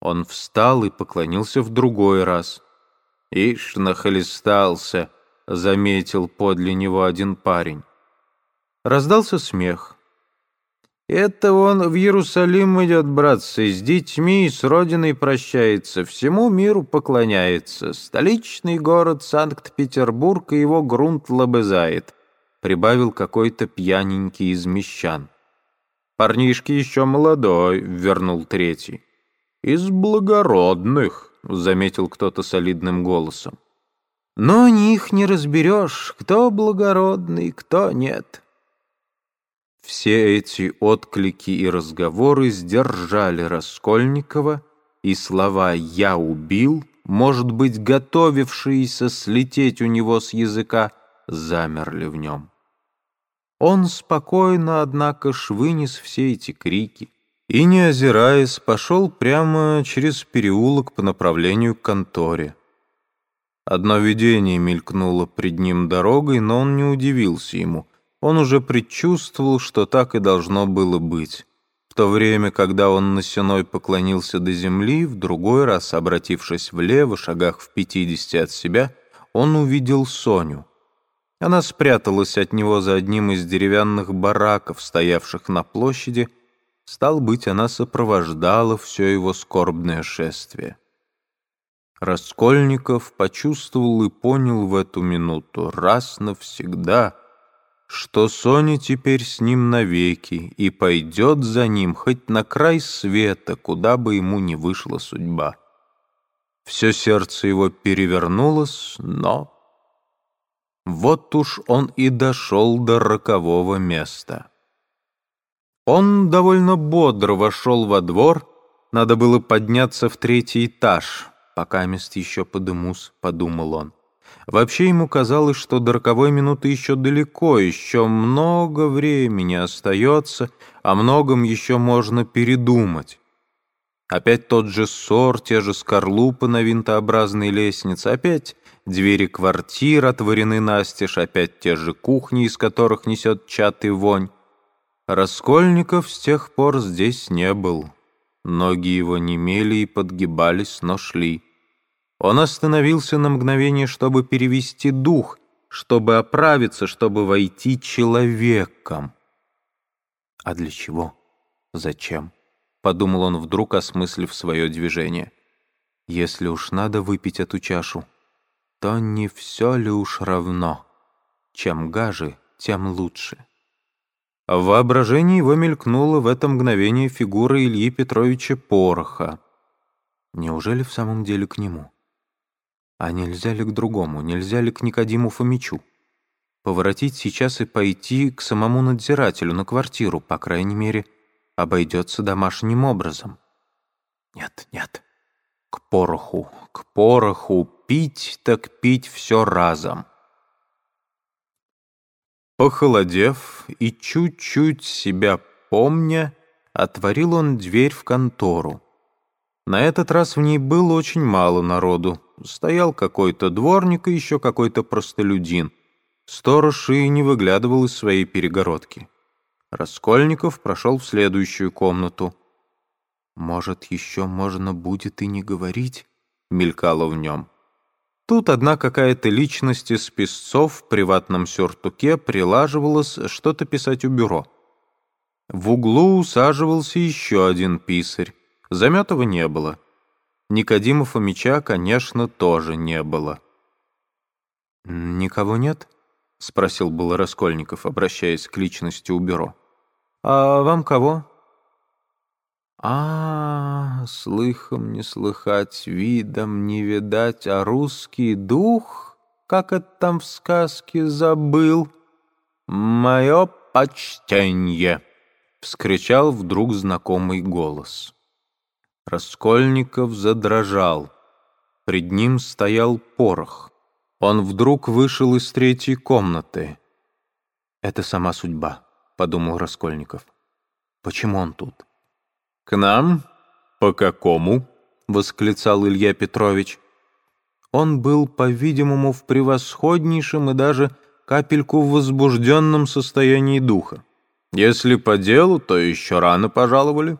Он встал и поклонился в другой раз. «Ишь, нахлестался», — заметил подле него один парень. Раздался смех. «Это он в Иерусалим идет, братцы, с детьми и с родиной прощается, всему миру поклоняется. Столичный город Санкт-Петербург и его грунт лобызает», — прибавил какой-то пьяненький из мещан. «Парнишки еще молодой», — вернул третий. «Из благородных», — заметил кто-то солидным голосом. «Но них не разберешь, кто благородный, кто нет». Все эти отклики и разговоры сдержали Раскольникова, и слова «я убил», может быть, готовившиеся слететь у него с языка, замерли в нем. Он спокойно, однако ж, вынес все эти крики и, не озираясь, пошел прямо через переулок по направлению к конторе. Одно видение мелькнуло пред ним дорогой, но он не удивился ему. Он уже предчувствовал, что так и должно было быть. В то время, когда он на сеной поклонился до земли, в другой раз, обратившись влево, шагах в пятидесяти от себя, он увидел Соню. Она спряталась от него за одним из деревянных бараков, стоявших на площади. Стал быть, она сопровождала все его скорбное шествие. Раскольников почувствовал и понял в эту минуту раз навсегда, что Соня теперь с ним навеки и пойдет за ним хоть на край света, куда бы ему ни вышла судьба. Все сердце его перевернулось, но вот уж он и дошел до рокового места. Он довольно бодро вошел во двор, надо было подняться в третий этаж, пока мест еще подымусь, подумал он. Вообще ему казалось, что до роковой минуты еще далеко, еще много времени остается, о многом еще можно передумать. Опять тот же ссор, те же скорлупы на винтообразной лестнице, опять Двери квартир отворены настежь, опять те же кухни, из которых несет чат и вонь. Раскольников с тех пор здесь не был. Ноги его немели и подгибались, но шли. Он остановился на мгновение, чтобы перевести дух, чтобы оправиться, чтобы войти человеком. А для чего? Зачем? Подумал он вдруг, осмыслив свое движение. Если уж надо выпить эту чашу, то не все ли уж равно? Чем гаже, тем лучше. В воображении его мелькнула в это мгновение фигура Ильи Петровича Пороха. Неужели в самом деле к нему? А нельзя ли к другому, нельзя ли к Никодиму Фомичу? Поворотить сейчас и пойти к самому надзирателю на квартиру, по крайней мере, обойдется домашним образом. Нет, нет, к пороху, к пороху, пить так пить все разом. Похолодев и чуть-чуть себя помня, отворил он дверь в контору. На этот раз в ней было очень мало народу. Стоял какой-то дворник и еще какой-то простолюдин. Сторож и не выглядывал из своей перегородки. Раскольников прошел в следующую комнату. «Может, еще можно будет и не говорить?» — мелькало в нем. Тут одна какая-то личность из песцов в приватном сюртуке прилаживалась что-то писать у бюро. В углу усаживался еще один писарь. Заметова не было. Никодима Фомича, конечно, тоже не было. «Никого нет?» — спросил было Раскольников, обращаясь к личности у бюро. «А вам кого?» А, слыхом не слыхать, видом не видать, а русский дух, как это там в сказке, забыл. Мое почтенье! — вскричал вдруг знакомый голос. Раскольников задрожал. Пред ним стоял порох. Он вдруг вышел из третьей комнаты. «Это сама судьба», — подумал Раскольников. «Почему он тут?» «К нам? По какому?» — восклицал Илья Петрович. Он был, по-видимому, в превосходнейшем и даже капельку в возбужденном состоянии духа. «Если по делу, то еще рано пожаловали».